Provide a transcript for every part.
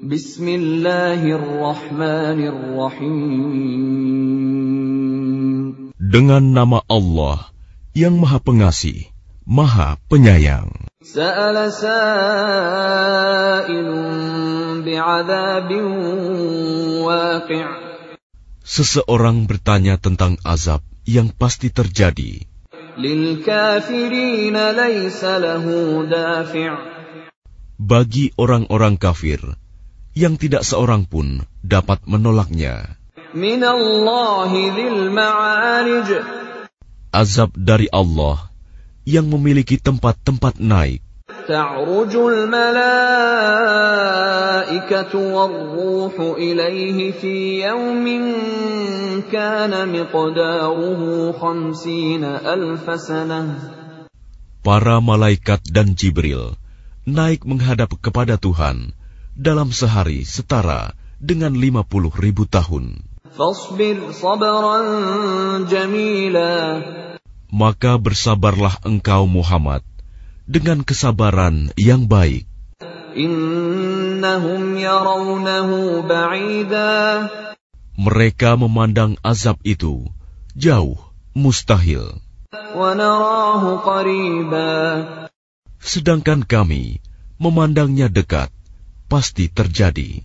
Bismillahirrahmanirrahim. Dengan nama Allah yang Maha Pengasih, Maha Penyayang. Seseorang bertanya tentang azab yang pasti terjadi. Bagi orang-orang kafir, yang tidak seorang pun dapat menolaknya. مِنَ اللَّهِ ذِي الْمَعَارِجِ Azab dari Allah yang memiliki tempat-tempat naik. تَعْرُجُ الْمَلَائِكَةُ وَالرُّوحُ إِلَيْهِ فِي يَوْمٍ كَانَ مِقْدَارُهُ خَمْسِينَ أَلْفَ سَنَةٍ Para malaikat dan Jibril naik menghadap kepada Tuhan dalam sehari setara dengan 50 ribu tahun. Maka bersabarlah engkau Muhammad dengan kesabaran yang baik. Mereka memandang azab itu jauh, mustahil. Sedangkan kami memandangnya dekat, pasti terjadi.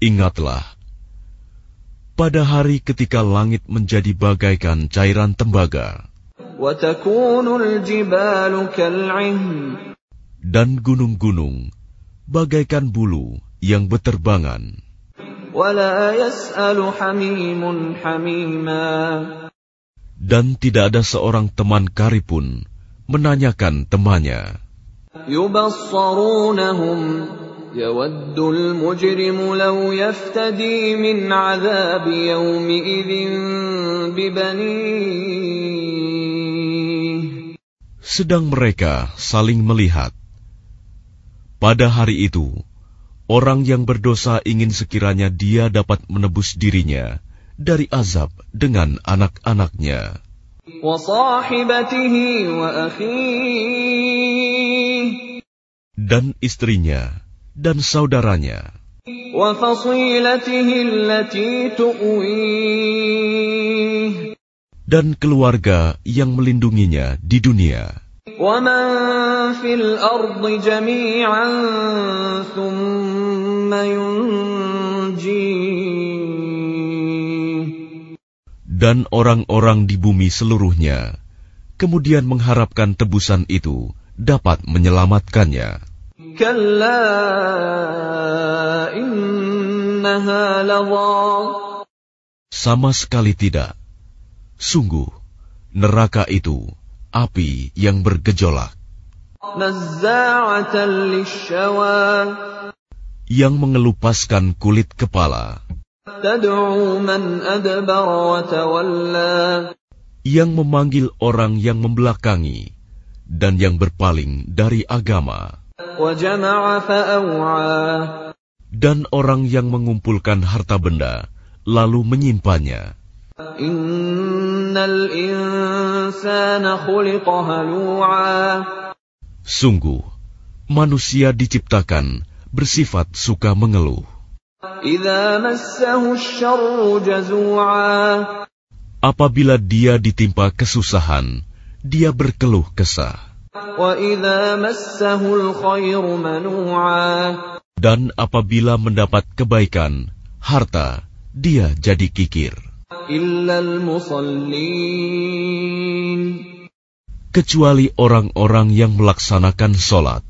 Ingatlah, pada hari ketika langit menjadi bagaikan cairan tembaga, dan gunung-gunung bagaikan bulu yang beterbangan dan tidak ada seorang teman karib pun menanyakan temannya. يبصرونهم يود المجرم لو يفتدي من عذاب يومئذ ببنيه Sedang mereka saling melihat. Pada hari itu, orang yang berdosa ingin sekiranya dia dapat menebus dirinya dari azab dengan anak-anaknya. وصاحبته وأخيه dan istrinya dan saudaranya وفصيلته التي تؤويه dan keluarga yang melindunginya di dunia ومن في الأرض جميعا ثم ينجيه dan orang-orang di bumi seluruhnya, kemudian mengharapkan tebusan itu dapat menyelamatkannya. Sama sekali tidak. Sungguh, neraka itu api yang bergejolak. Yang mengelupaskan kulit kepala yang memanggil orang yang membelakangi dan yang berpaling dari agama, dan orang yang mengumpulkan harta benda lalu menyimpannya. Sungguh, manusia diciptakan bersifat suka mengeluh. Apabila dia ditimpa kesusahan, dia berkeluh kesah. Dan apabila mendapat kebaikan, harta, dia jadi kikir. Kecuali orang-orang yang melaksanakan sholat.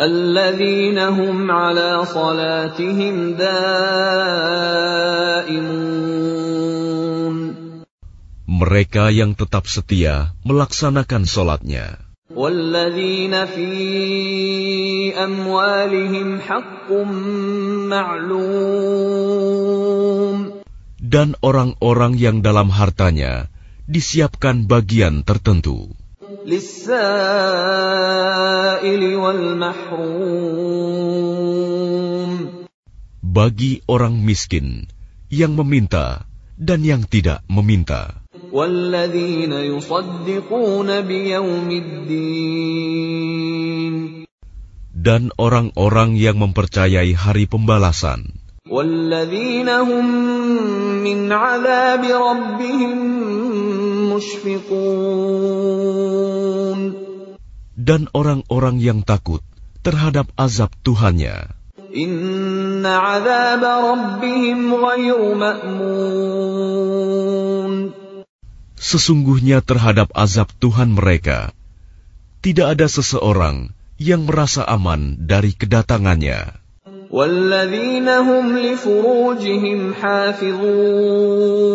الذين هم على صلاتهم دائمون mereka yang tetap setia melaksanakan sholatnya. والذين في أموالهم حق معلوم Dan orang-orang yang dalam hartanya disiapkan bagian tertentu. Bagi orang miskin yang meminta dan yang tidak meminta. Dan orang-orang yang mempercayai hari pembalasan. والذين هم من عذاب ربهم مشفقون dan orang-orang yang takut terhadap azab Tuhannya. إن عذاب ربهم غير مأمون Sesungguhnya terhadap azab Tuhan mereka, tidak ada seseorang yang merasa aman dari kedatangannya. والذين هم لفروجهم حافظون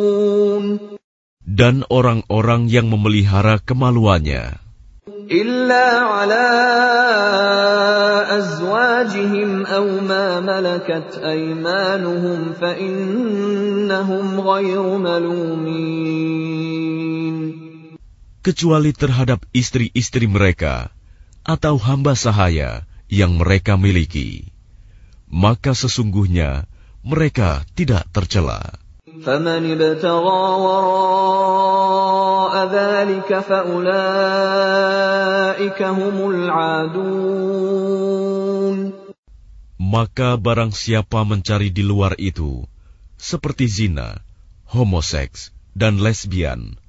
dan orang-orang yang memelihara kemaluannya. Kecuali terhadap istri-istri mereka atau hamba sahaya yang mereka miliki, maka sesungguhnya mereka tidak tercela. فمن ابتغى وراء ذلك فأولئك هم العادون Maka barang siapa mencari di luar itu, seperti zina, homoseks, dan lesbian,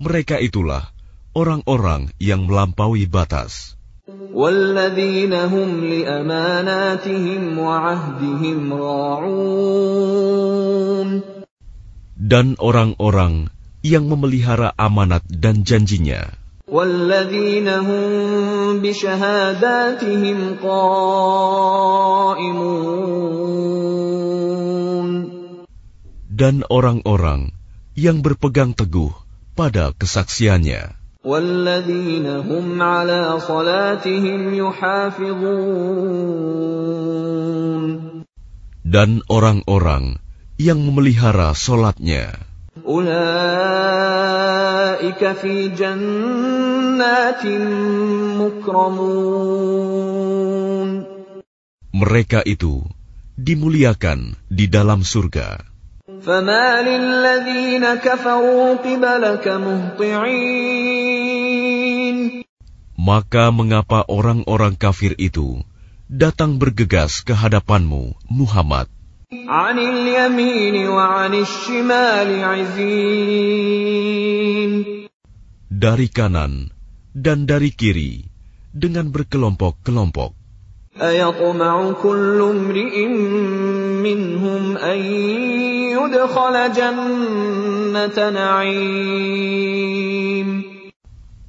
mereka itulah orang-orang yang melampaui batas. والذين هم لأماناتهم وعهدهم راعون dan orang-orang yang memelihara amanat dan janjinya. Dan orang-orang yang berpegang teguh pada kesaksiannya. Dan orang-orang yang memelihara solatnya. Mereka itu dimuliakan di dalam surga. Maka mengapa orang-orang kafir itu datang bergegas ke hadapanmu, Muhammad, dari kanan dan dari kiri dengan berkelompok-kelompok.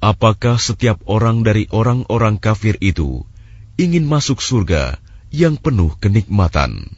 Apakah setiap orang dari orang-orang kafir itu ingin masuk surga yang penuh kenikmatan?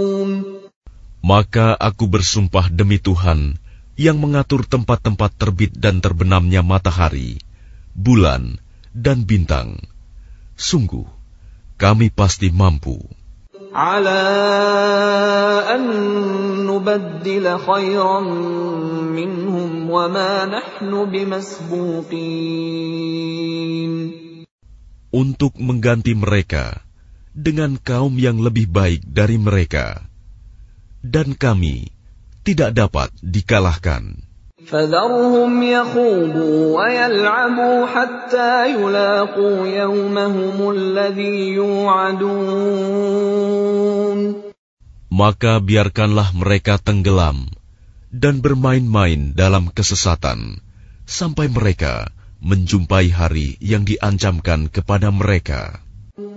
Maka aku bersumpah demi Tuhan yang mengatur tempat-tempat terbit dan terbenamnya matahari, bulan, dan bintang. Sungguh, kami pasti mampu على أن نبدل خيرا منهم وما نحن بمسبوقين untuk mengganti mereka dengan kaum yang lebih baik dari mereka. Dan kami tidak dapat dikalahkan. فذرهم يخوضوا ويلعبوا حتى يلاقوا يومهم الذي يوعدون Maka biarkanlah mereka tenggelam dan bermain-main dalam kesesatan sampai mereka menjumpai hari yang diancamkan kepada mereka.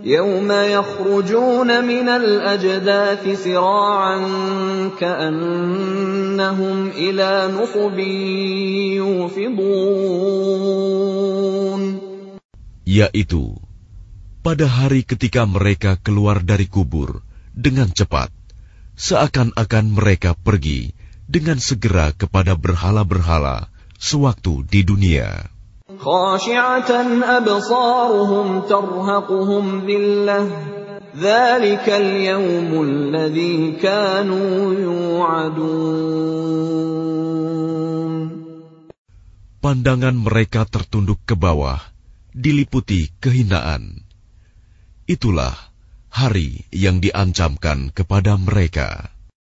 يوم يخرجون من الأجداث سراعا كأنهم إلى نصب يوفضون Yaitu, pada hari ketika mereka keluar dari kubur dengan cepat, seakan-akan mereka pergi dengan segera kepada berhala-berhala sewaktu di dunia. خاشعة أبصارهم ترهقهم ذلة ذلك اليوم الذي كانوا يوعدون Pandangan mereka tertunduk ke bawah, diliputi kehinaan. Itulah hari yang diancamkan kepada mereka.